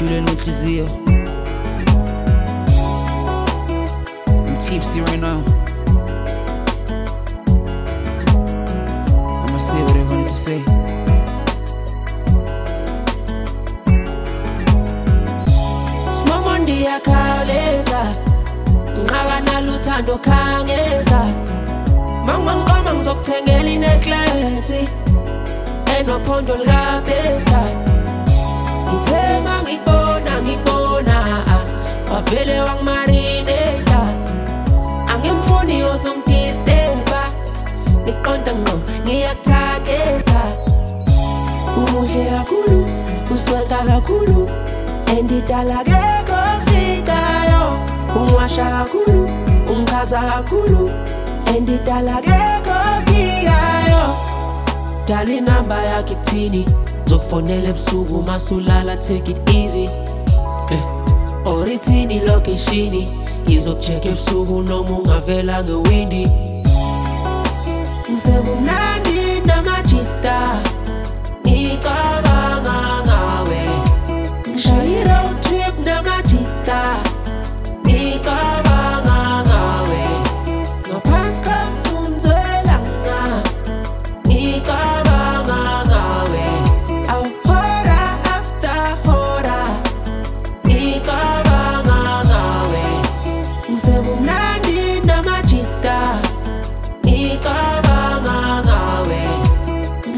inhliziyo I'm tipsy right now. I'ma say whatever I need to say. Ndiyakhawuleza Nqaka naluthando khangeza. Mangangqoma ngizokuthengela inecklace Enophondo likabeta vele wangimarineta angimfuni ozongidisturba ngiqonda ngqo ngiyakuthagetha uhle kakhulu usweka kakhulu. Endidalake konfitayo ungiwasha kakhulu ungichaza kakhulu. Endidalake kobikayo dala inamba yakhe thini? Ngizokufonela ebusuku masulala take it easy. Eh. Or ithini lokishini Izokucheck ebusuku noma ungavela ngewindi Ngisebumnandi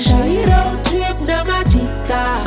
Ngishaya road trip namajita